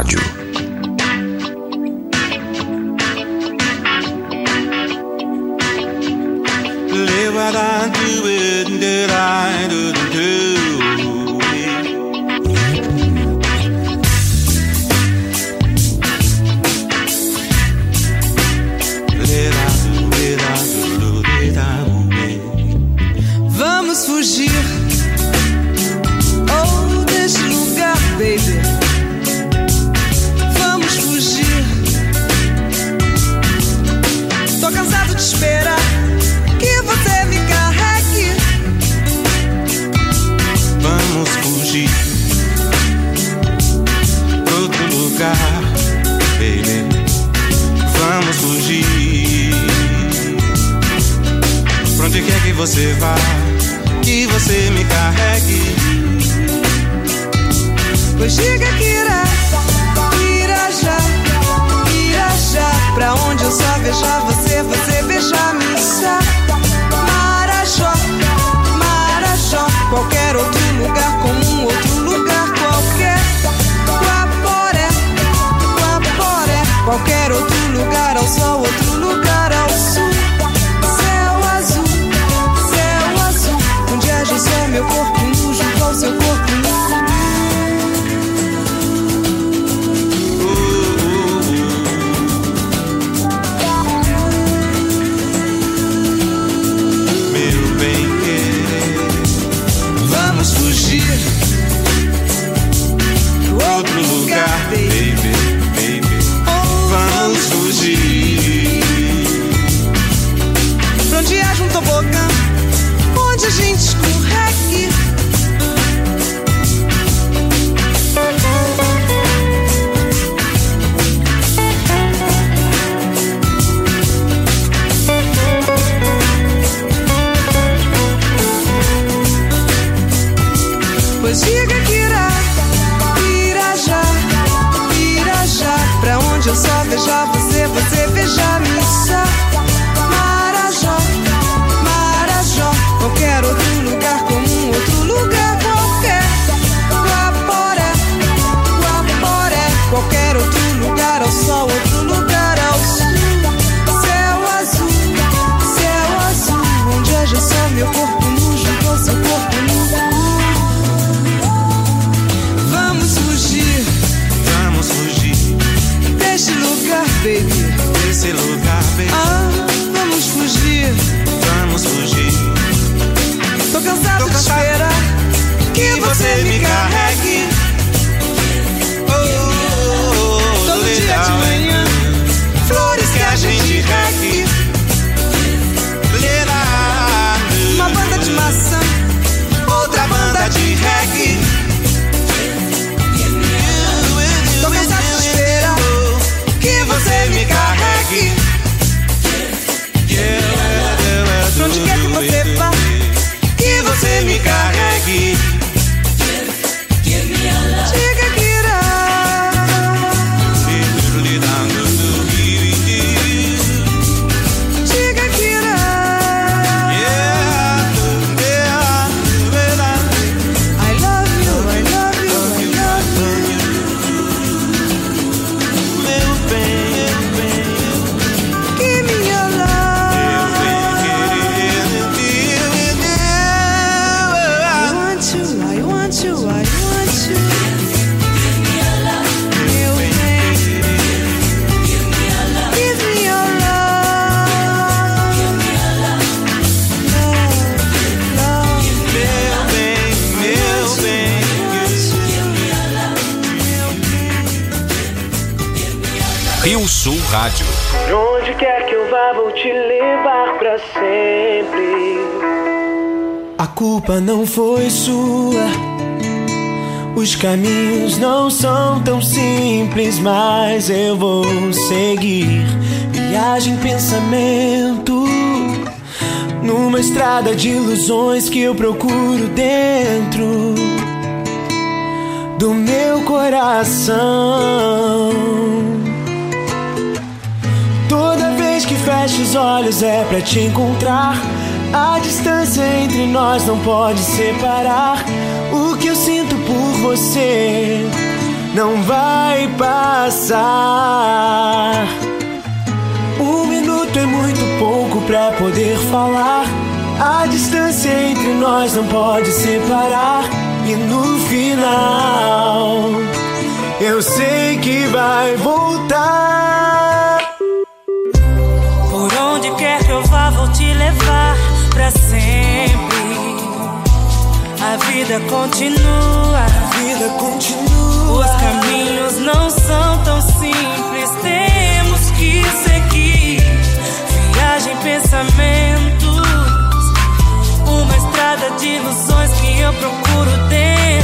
rádio. rádio. Onde quer que eu vá, vou te levar pra sempre. A culpa não foi sua. Os caminhos não são tão simples, mas eu vou seguir. Viagem, pensamento. Numa estrada de ilusões que eu procuro dentro do meu coração. feche os olhos é pra te encontrar. A distância entre nós não pode separar. O que eu sinto por você não vai passar. Um minuto é muito pouco pra poder falar. A distância entre nós não pode separar. E no final, eu sei que vai voltar. Vou te levar pra sempre. A vida continua, a vida continua. Os caminhos não são tão simples, temos que seguir. Viagem, pensamentos, uma estrada de ilusões que eu procuro dentro.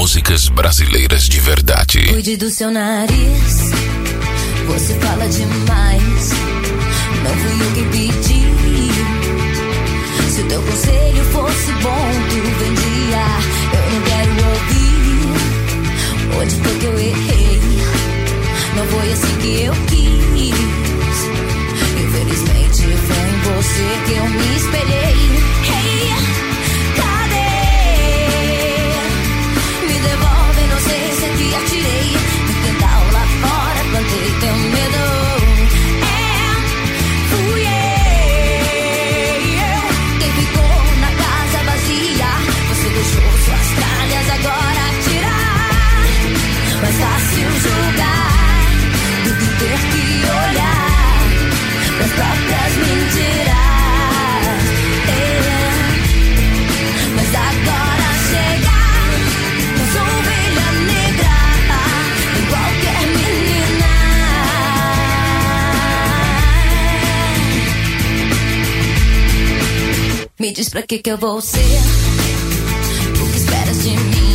Músicas brasileiras de verdade. Cuide do seu nariz, você fala demais. Não fui eu quem pedi. Se o teu conselho fosse bom, tu vendia. Eu não quero ouvir. Onde foi que eu errei? Não foi assim que eu quis. Infelizmente foi em você que eu me espelhei. Diz pra que que eu vou ser? O que esperas de mim?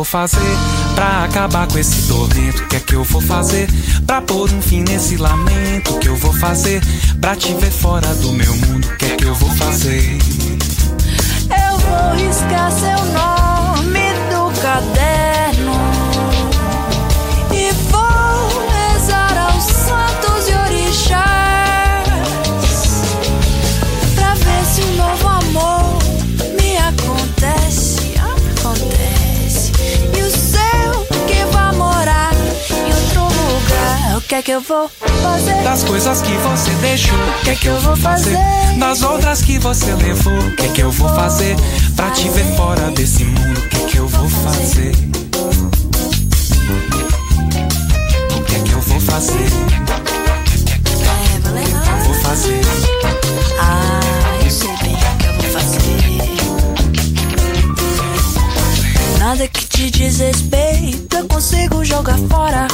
Vou fazer pra acabar com esse tormento? O que é que eu vou fazer pra pôr um fim nesse lamento? O que eu vou fazer pra te ver fora do meu mundo? Que é que eu vou fazer? Das coisas que você deixou, o que é que eu vou fazer? Das outras que você levou, o que é que eu vou fazer? Pra te ver fora desse mundo, o que é que eu vou fazer? O que é que eu vou fazer? Leva, leva. Eu vou fazer. Ah, eu sei bem o que eu vou fazer. Nada que te diz respeito, eu consigo jogar fora.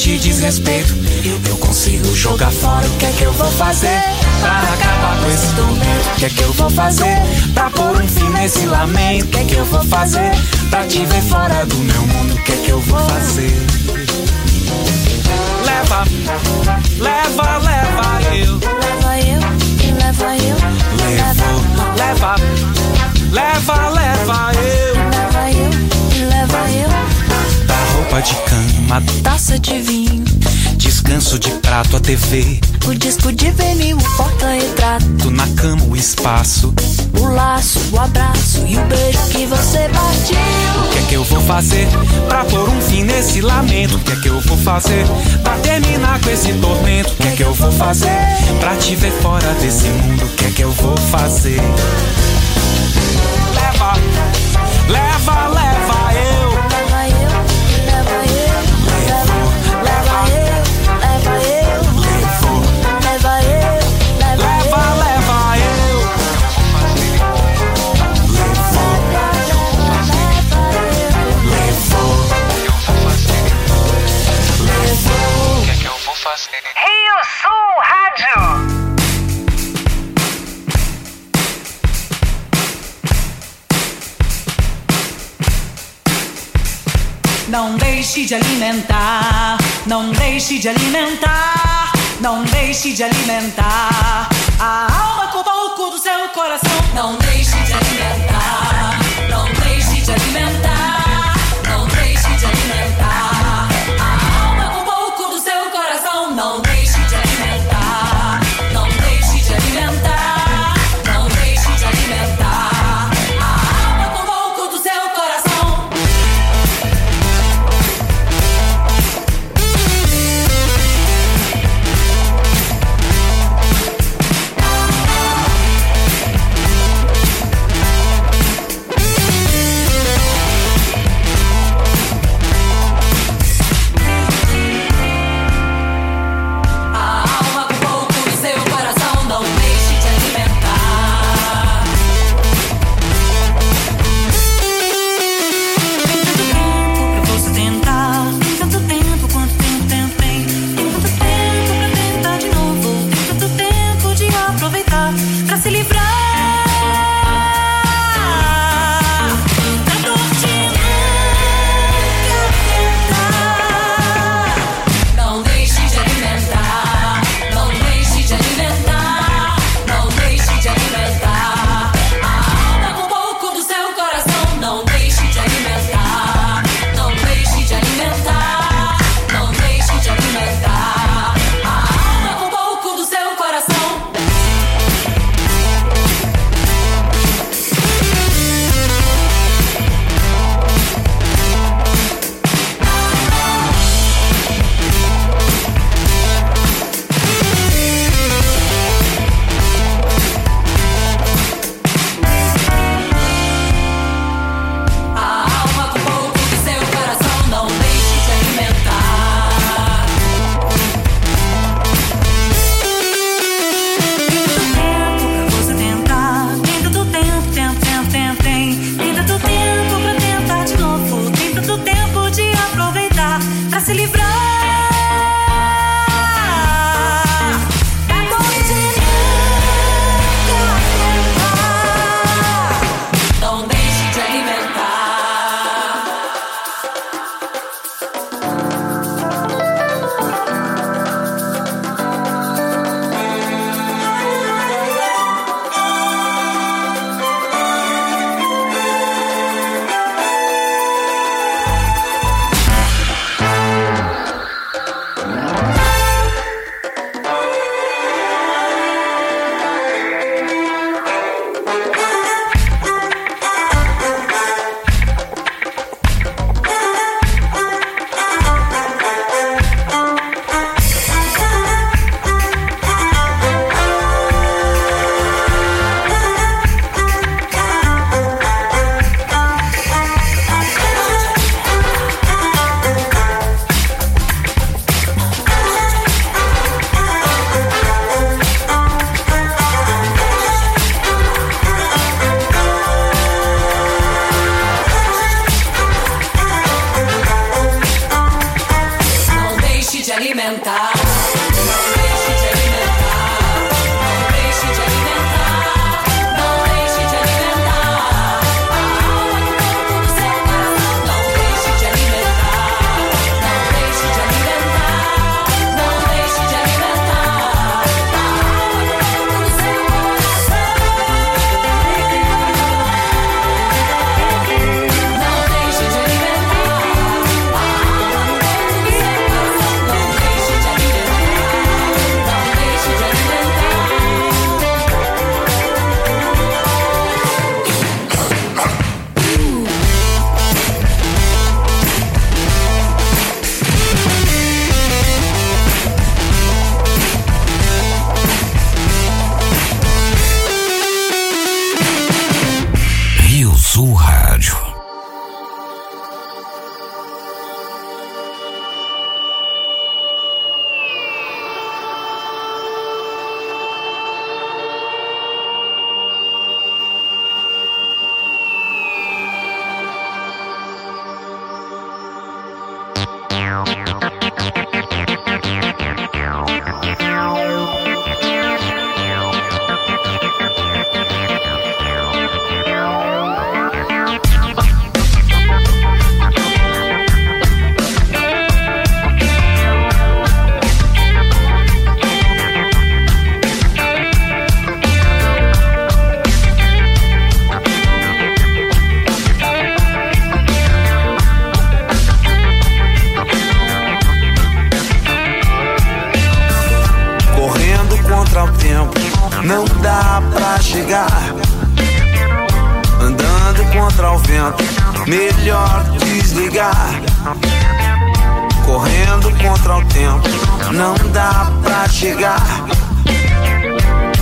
Te diz respeito, eu, eu consigo jogar fora. O que é que eu vou fazer pra acabar com esse tormento? O que é que eu vou fazer pra pôr um fim nesse lamento? O que é que eu vou fazer pra te ver fora do meu mundo? O que é que eu vou fazer? Leva, leva, leva eu. Leva eu, leva eu, Levo, leva, leva, leva eu. leva eu, leva eu. Da roupa de cama, Taça de vinho, descanso de prato, a TV. o disco de vinil, o porta-retrato, na cama, o espaço. o laço, o abraço e o beijo que você partiu. O que é que eu vou fazer pra pôr um fim nesse lamento? O que é que eu vou fazer pra terminar com esse tormento? O que é que eu vou fazer pra te ver fora desse mundo? O que é que eu vou fazer? Leva, leva deixe de alimentar, não deixe de alimentar, não deixe de alimentar. A alma com o balco do seu coração. Não deixe de alimentar, não deixe de alimentar,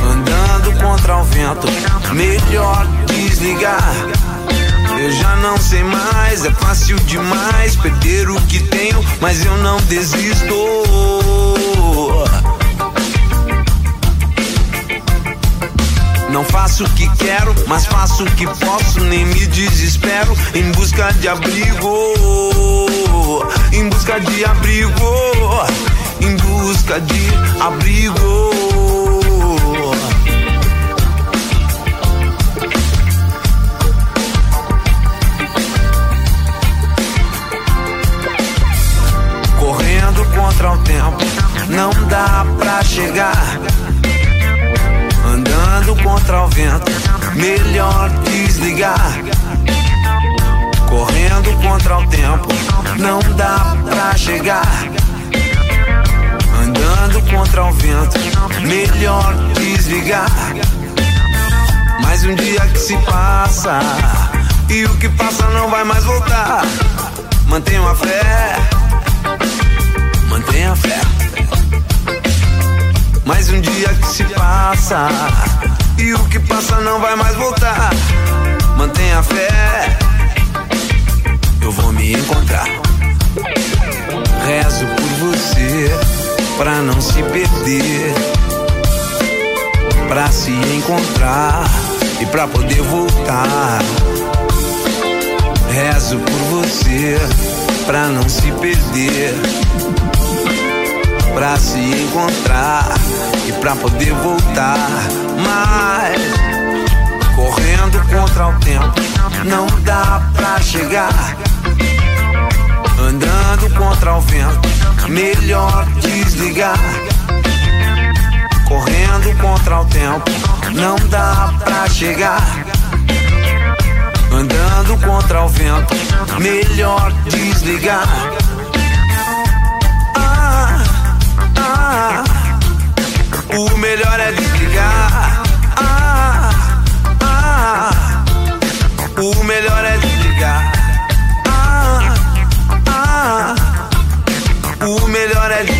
Andando contra o vento, melhor desligar. Eu já não sei mais, é fácil demais perder o que tenho, mas eu não desisto. Não faço o que quero, mas faço o que posso, nem me desespero em busca de abrigo. Em busca de abrigo. Em busca de abrigo. Correndo contra o tempo, não dá pra chegar. Andando contra o vento, melhor desligar. Correndo contra o tempo, não dá pra chegar. Andando contra o vento, melhor desligar. Mais um dia que se passa, e o que passa não vai mais voltar. Mantenha a fé, mantenha a fé. Mais um dia que se passa. E o que passa não vai mais voltar. Mantenha a fé. Eu vou me encontrar. Rezo por você Pra não se perder Pra se encontrar E pra poder voltar Rezo por você Pra não se perder pra se encontrar e pra poder voltar. Mas correndo contra o tempo não dá pra chegar. Andando contra o vento, melhor desligar. Correndo contra o tempo não dá pra chegar. Andando contra o vento, melhor desligar. Ah, o melhor é desligar. Ah, ah, o melhor é melhor é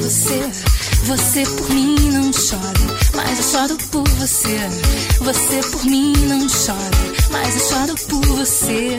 você. Você por mim não chora, mas eu choro por você. Você por mim não chora, mas eu choro por você.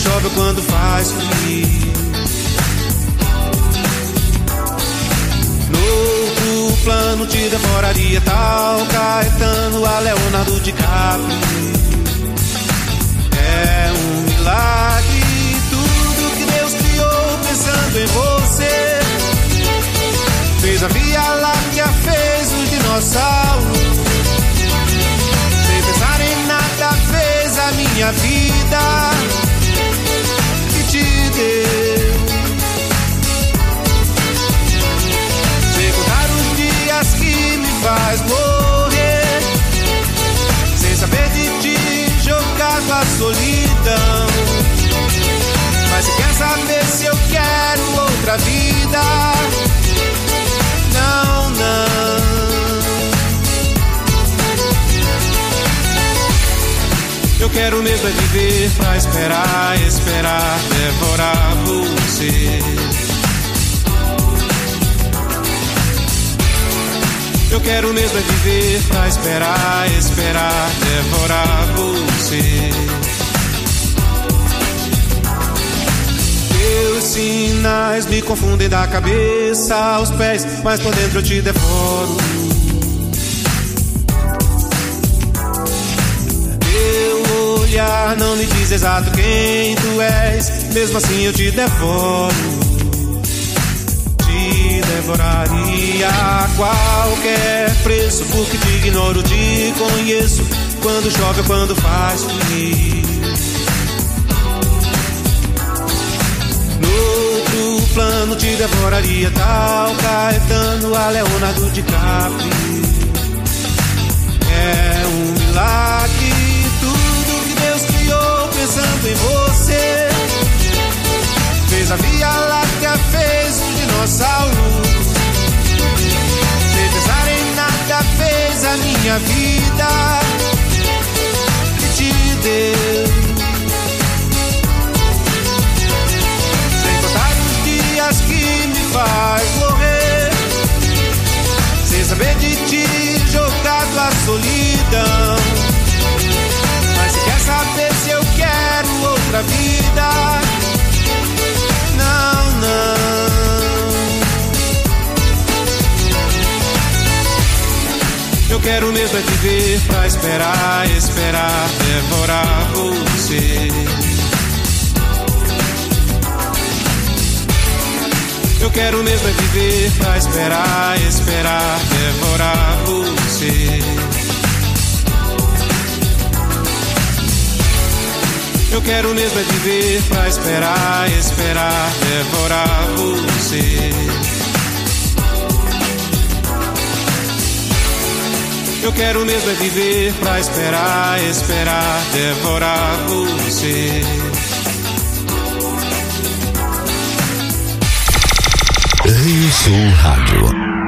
Chove ou quando faz frio. No outro plano te devoraria tal Caetano a Leonardo DiCaprio. É um milagre tudo que Deus criou pensando em você. Fez a Via Láctea, fez os dinossauros. Sem pensar em nada, fez a minha vida solidão. Mas quer saber se eu quero outra vida? Não, não. Eu quero mesmo é viver pra esperar, esperar, devorar você Eu quero mesmo é viver pra esperar, esperar, devorar você. Teus sinais me confundem da cabeça aos pés, mas por dentro eu te devoro. Teu olhar não me diz exato quem tu és, mesmo assim eu te devoro devoraria a qualquer preço, porque te ignoro, te conheço. Quando ou quando faz frio. No outro plano te devoraria tal Caetano a Leonardo DiCaprio. É um milagre tudo que Deus criou pensando em você. Fez a Via Láctea, fez nossa luz. Pesar em nada fez a minha vida que te deu. Sem contar os dias que me faz morrer, sem saber de ti jogado à solidão. Mas se quer saber se eu quero outra vida? eu quero mesmo é te ver pra esperar, esperar, devorar você. Eu quero mesmo é te ver pra esperar, esperar, devorar você. Eu quero mesmo é te ver pra esperar, esperar, devorar você. Eu quero mesmo é viver pra esperar, esperar, devorar você. Rio Sul Rádio.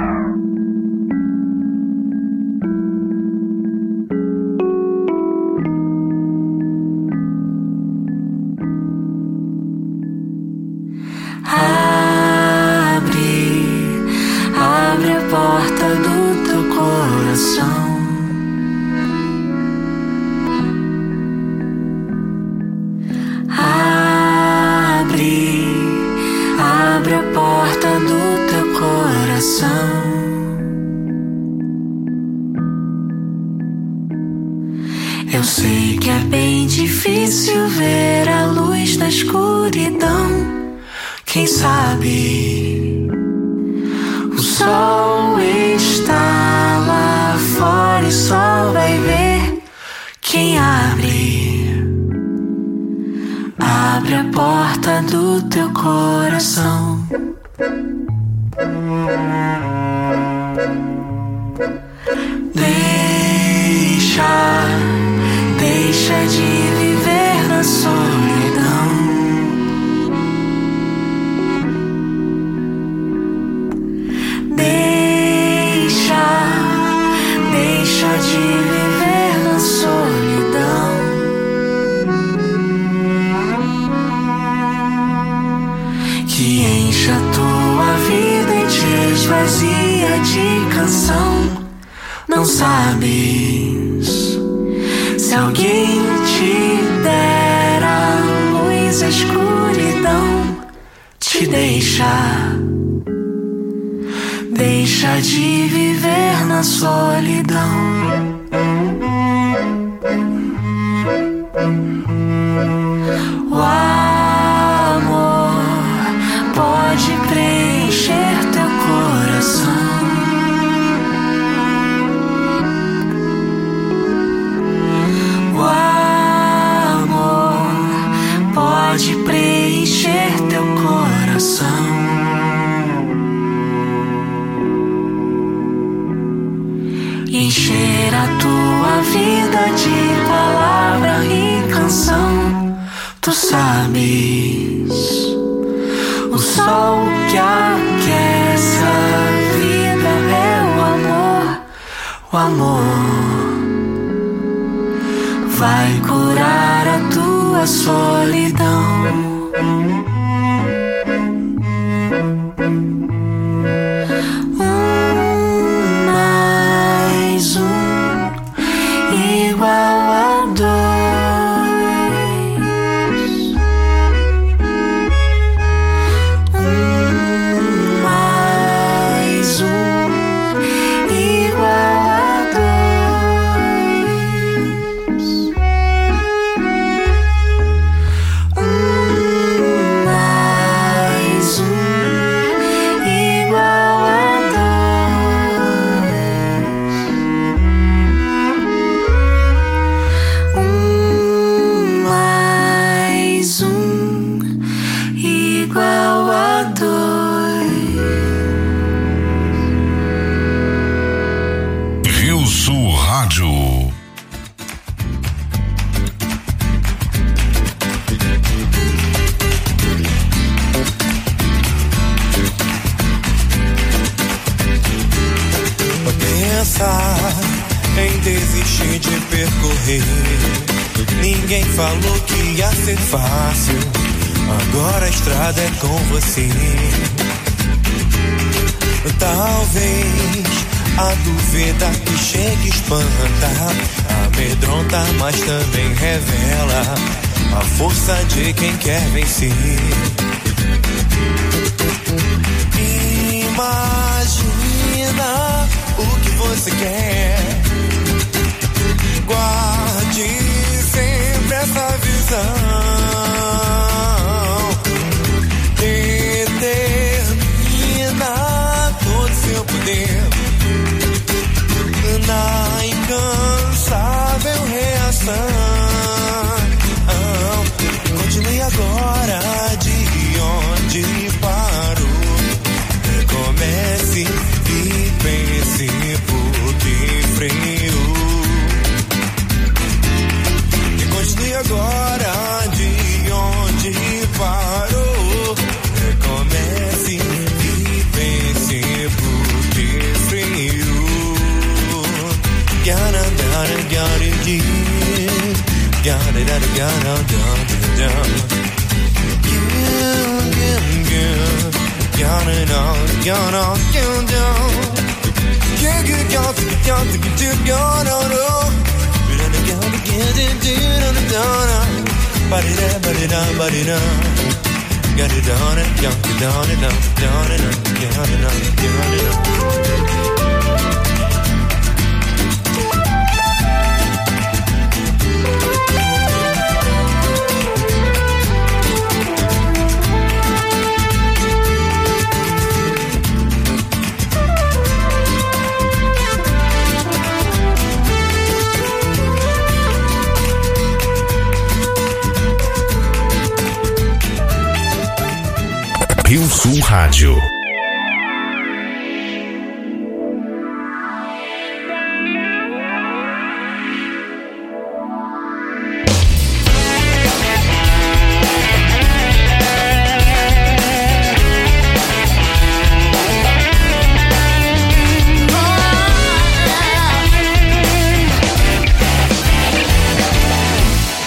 Rio Sul Rádio.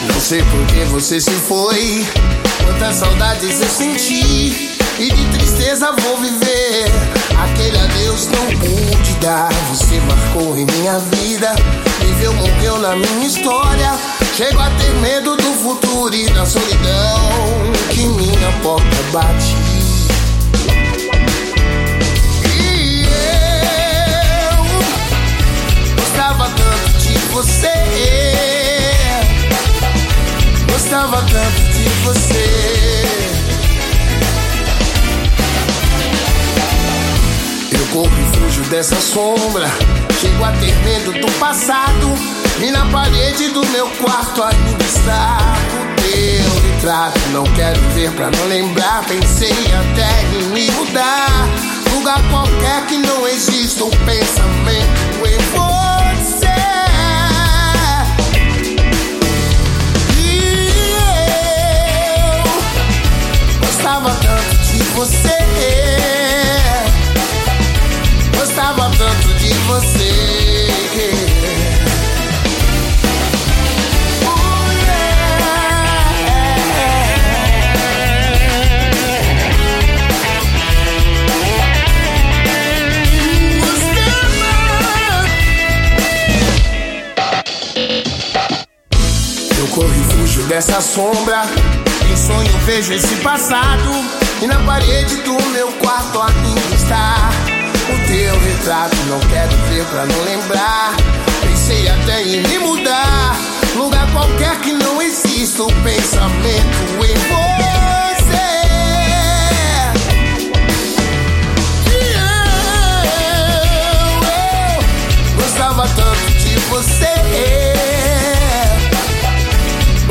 Não sei por que você se foi. Quantas saudades eu senti. E de tristeza vou viver. Aquele adeus não pude dar. Você marcou em minha vida. Viveu, morreu na minha história. Chego a ter medo do futuro e da solidão que minha porta bate. Gostava tanto de você. Gostava tanto de você. Corro e fujo dessa sombra. Chego a ter medo do passado. E na parede do meu quarto ainda está o teu retrato. Não quero ver pra não lembrar. Pensei até em me mudar. Lugar qualquer que não exista um pensamento em você. E eu gostava tanto de você. Dessa sombra. Em sonho vejo esse passado. E na parede do meu quarto ainda está o teu retrato. Não quero ver pra não lembrar. Pensei até em me mudar. Lugar qualquer que não exista o pensamento em você. Eu, eu gostava tanto de você.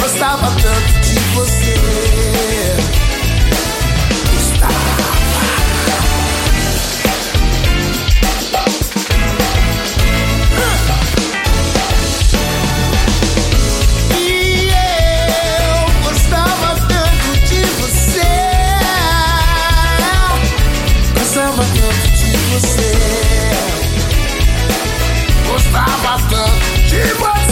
Gostava tanto de você. você. Gostava tanto de você.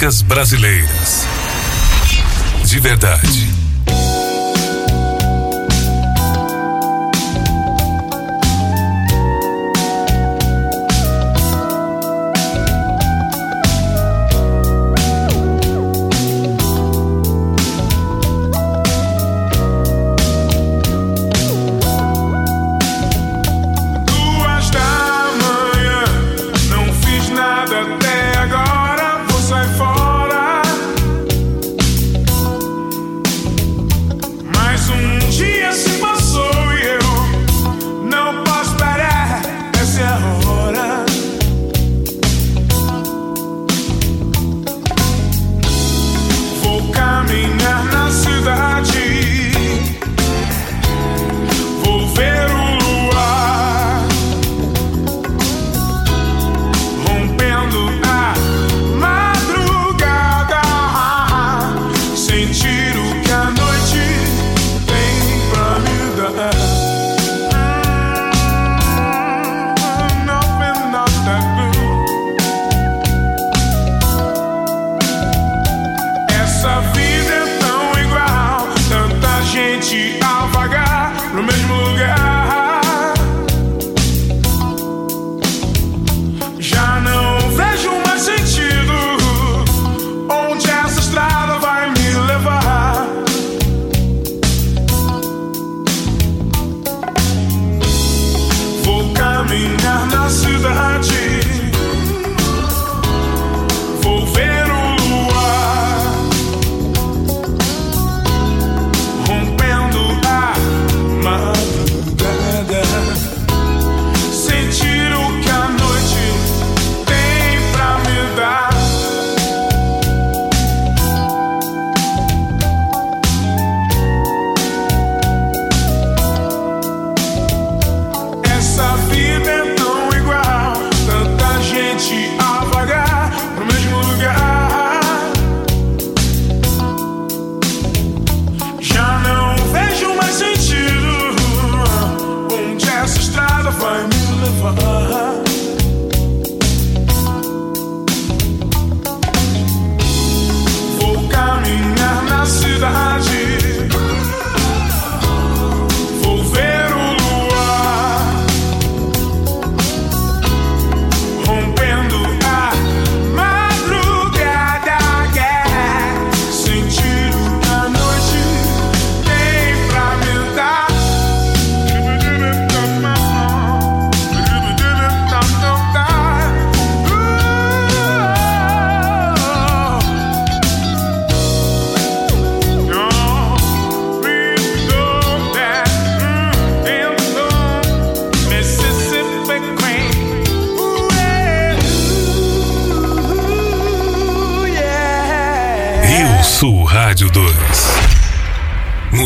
Músicas brasileiras.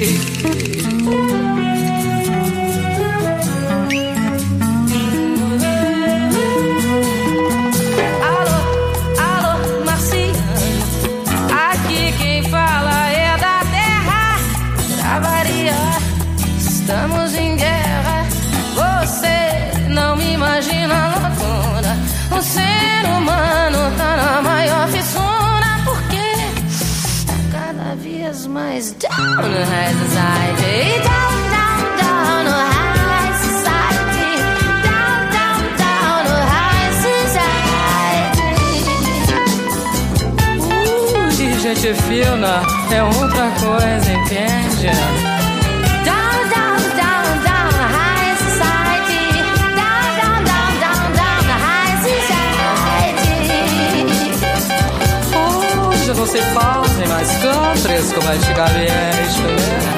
hey, hey. é outra coisa, entende? Down, down, down, down, high society. Down, down, down, down, down, high society. Hoje né?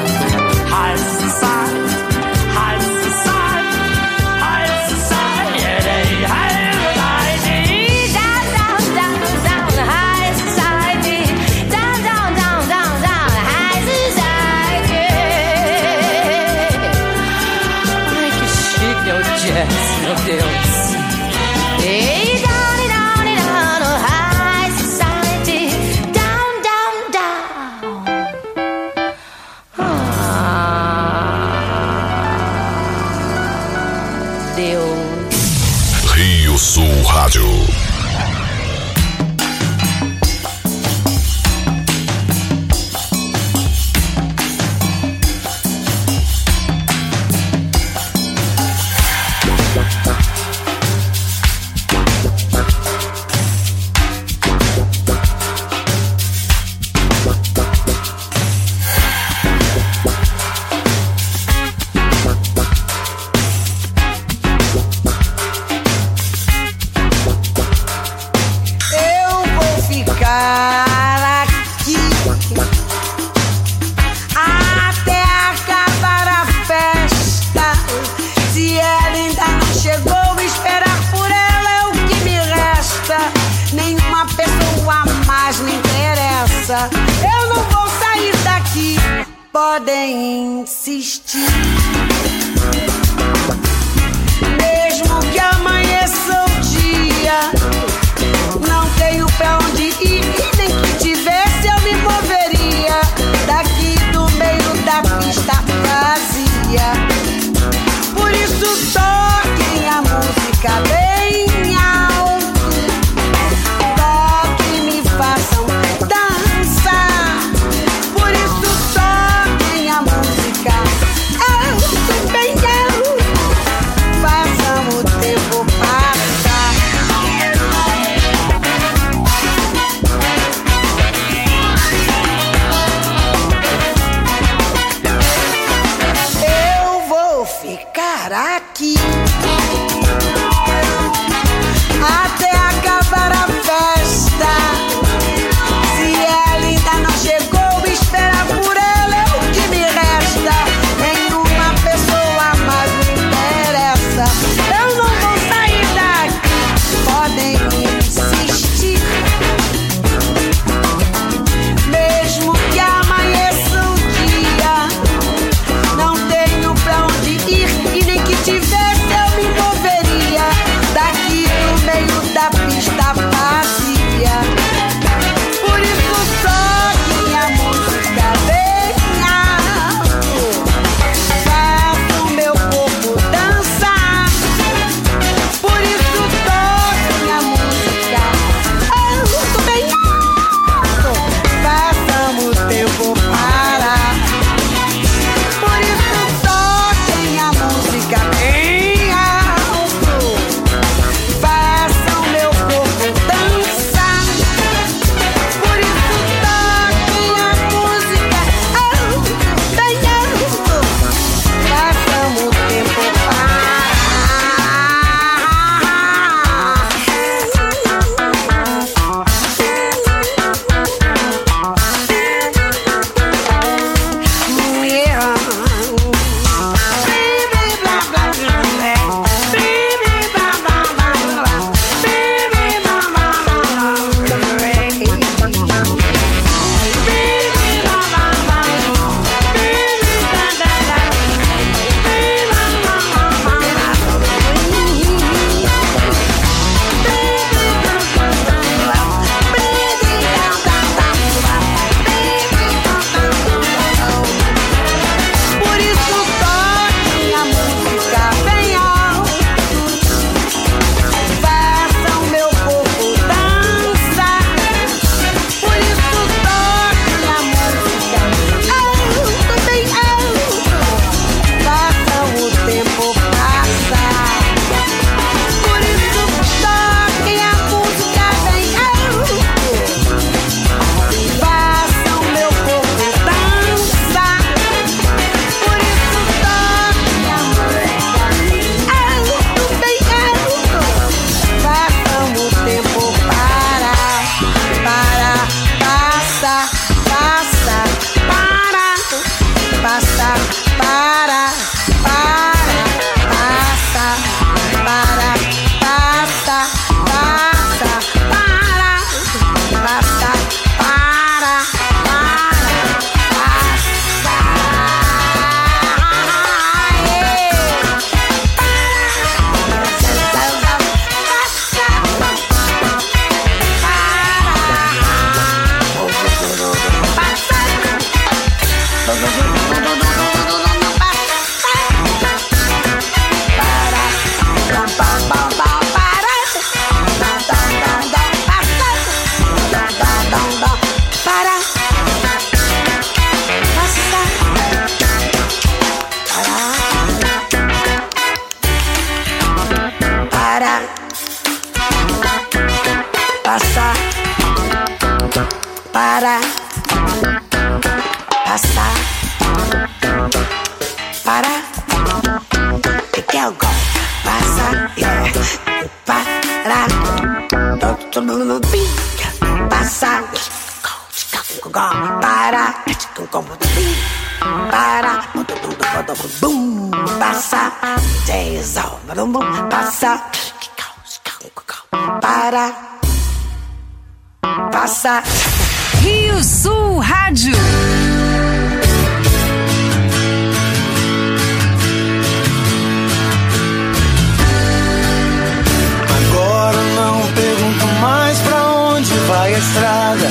a estrada.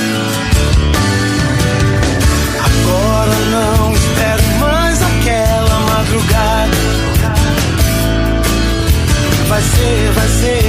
Agora não espero mais aquela madrugada. Vai ser, vai ser.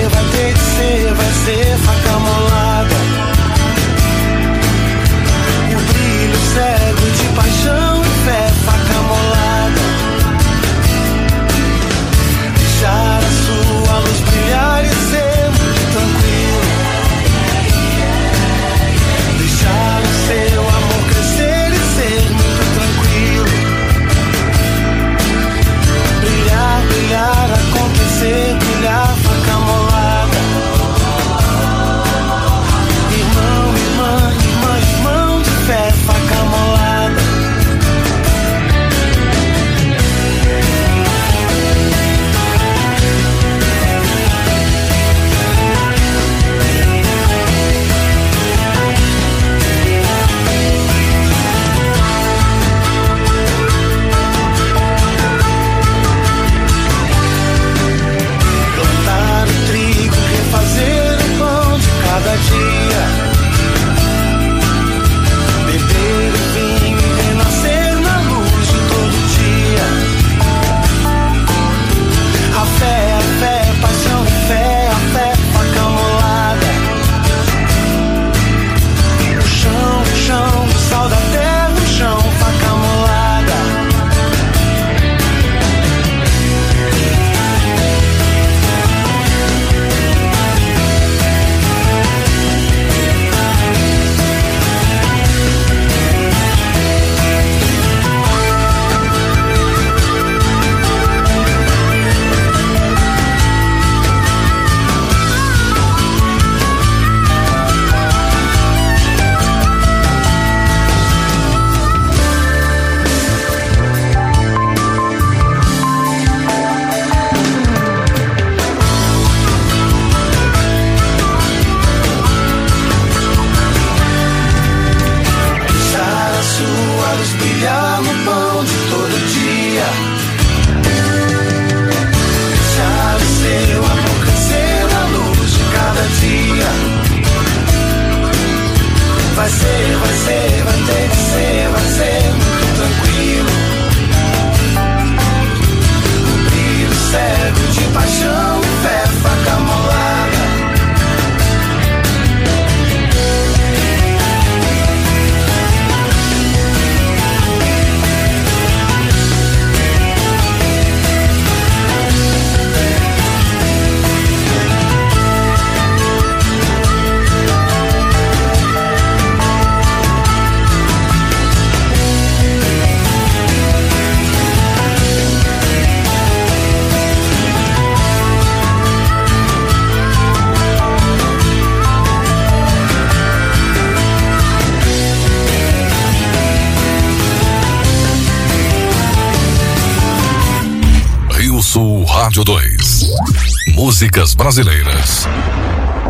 músicas brasileiras.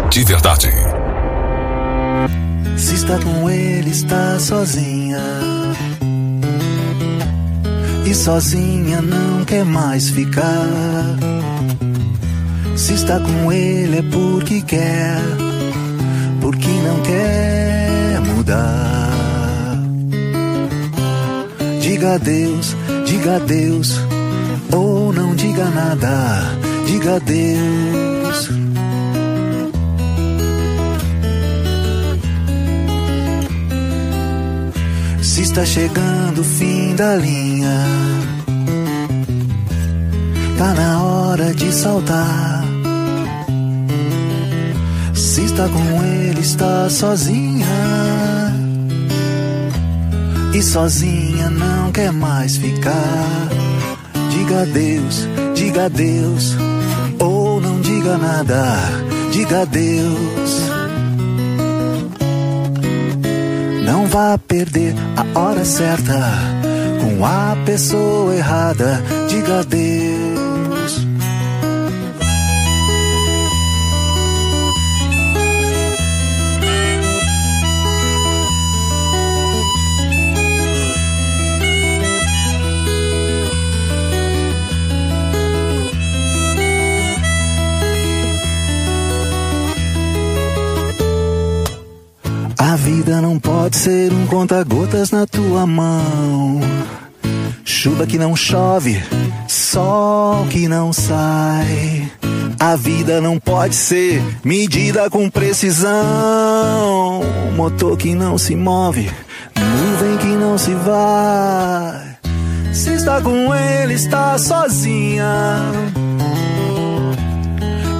De verdade. Se está com ele, está sozinha. E sozinha não quer mais ficar. Se está com ele é porque quer, porque não quer mudar. Diga adeus, diga adeus, ou não diga nada diga adeus. Se está chegando o fim da linha, tá na hora de saltar. Se está com ele, está sozinha. E sozinha não quer mais ficar. Diga adeus, diga adeus. Diga nada, diga adeus. Não vá perder a hora certa com a pessoa errada. Diga adeus. Vida não pode ser um conta-gotas na tua mão. Chuva que não chove, sol que não sai. A vida não pode ser medida com precisão. Motor que não se move, nuvem que não se vai. Se está com ele, está sozinha.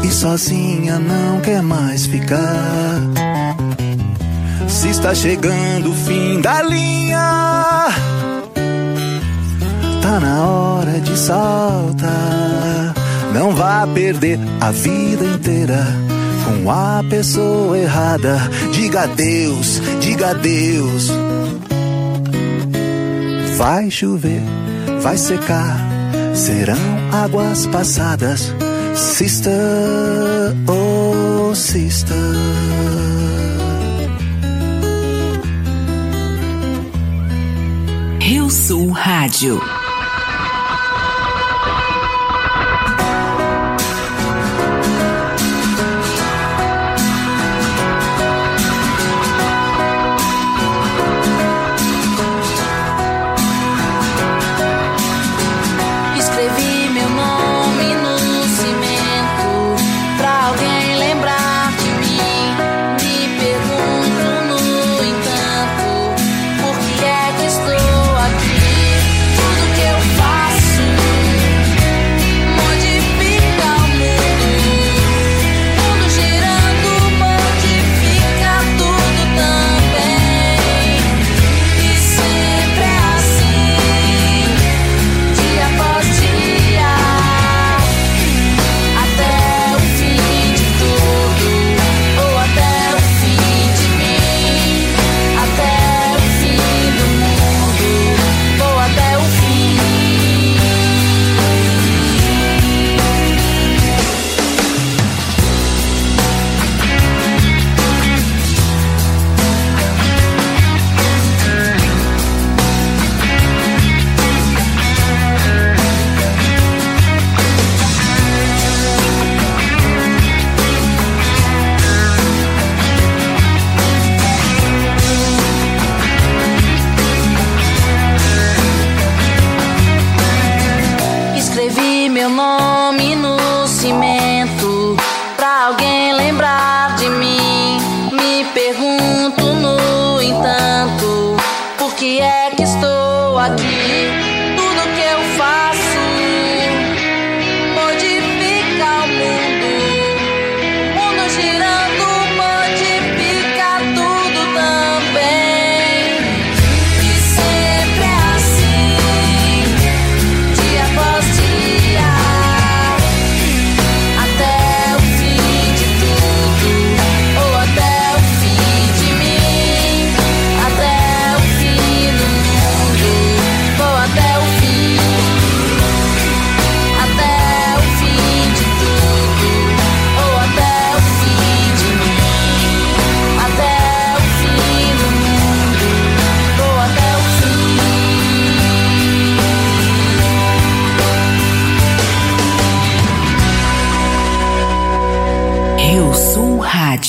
E sozinha não quer mais ficar. Se está chegando o fim da linha, tá na hora de saltar. Não vá perder a vida inteira com a pessoa errada. Diga adeus, diga adeus. Vai chover, vai secar, serão águas passadas. Sister, oh sister. Rio Sul Rádio.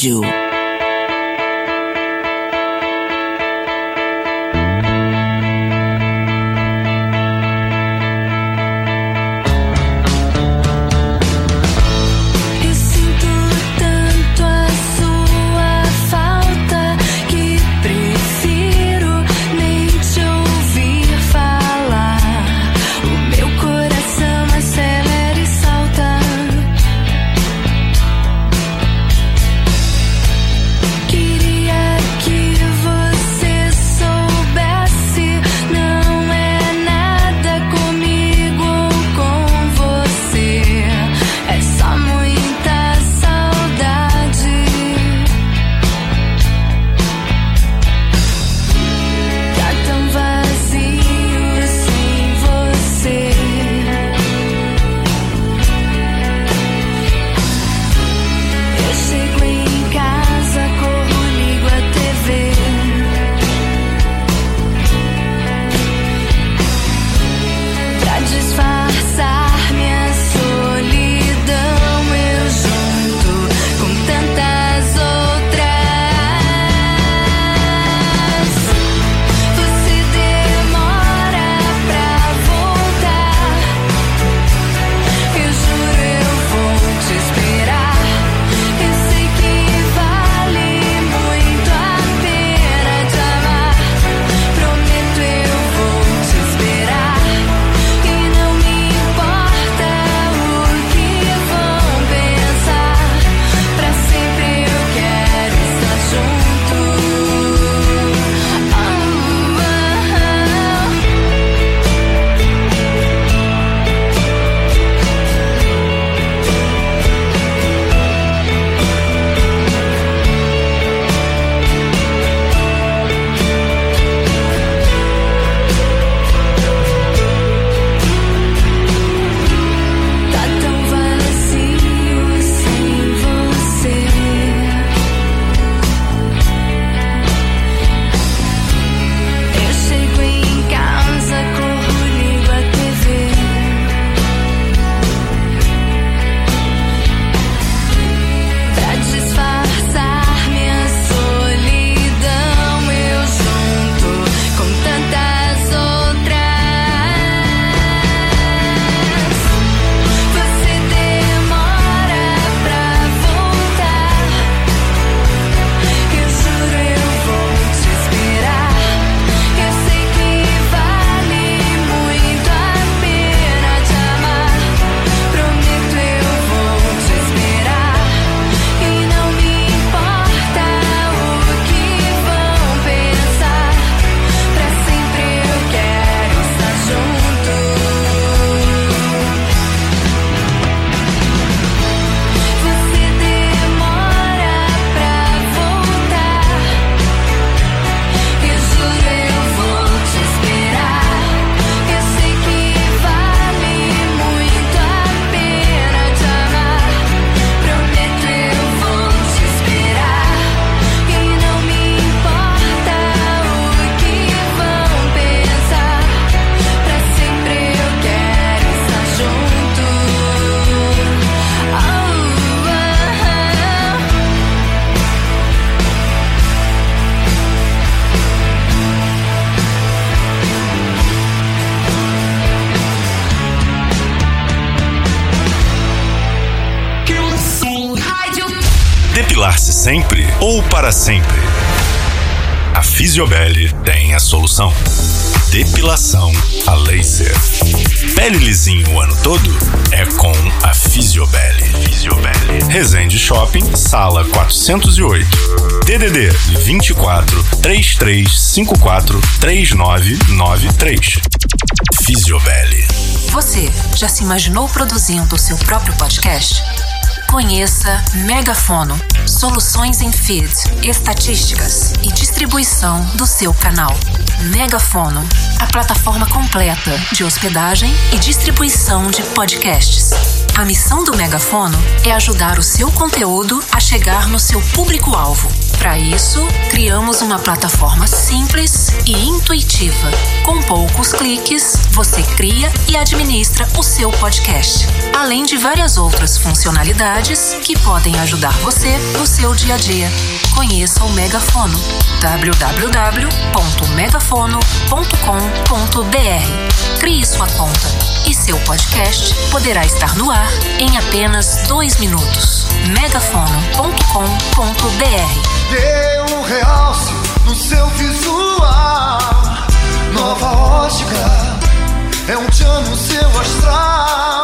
Rádio. Depilação a laser. Pele lisinho o ano todo? É com a Fisiobel. Fisiobel. Resende Shopping, sala 408. DDD 24 3354 3993. Fisiobel. Você já se imaginou produzindo o seu próprio podcast? Conheça Megafono, soluções em feed, estatísticas e distribuição do seu canal. Megafono, a plataforma completa de hospedagem e distribuição de podcasts. A missão do Megafono é ajudar o seu conteúdo a chegar no seu público-alvo. Para isso, criamos uma plataforma simples e intuitiva. Com poucos cliques, você cria e administra o seu podcast, além de várias outras funcionalidades que podem ajudar você no seu dia a dia. Conheça o Megafono www.megafono.com.br. Crie sua conta e seu podcast poderá estar no ar em apenas dois minutos. megafono.com.br Dê um realce no seu visual. Nova ótica é um tchan no seu astral.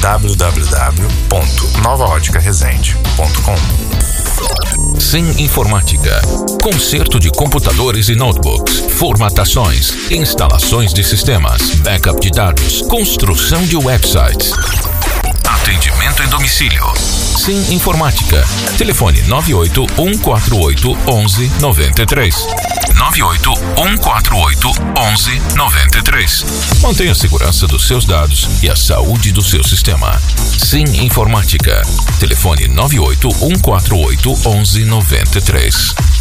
www.novaóticaresende.com Sim Informática. Conserto de computadores e notebooks, formatações, instalações de sistemas, backup de dados, construção de websites. Atendimento em domicílio. Sim Informática. Telefone 98 148 1193. 98 148 1193. Mantenha a segurança dos seus dados e a saúde do seu sistema. Sim Informática. Telefone 98 148 1193.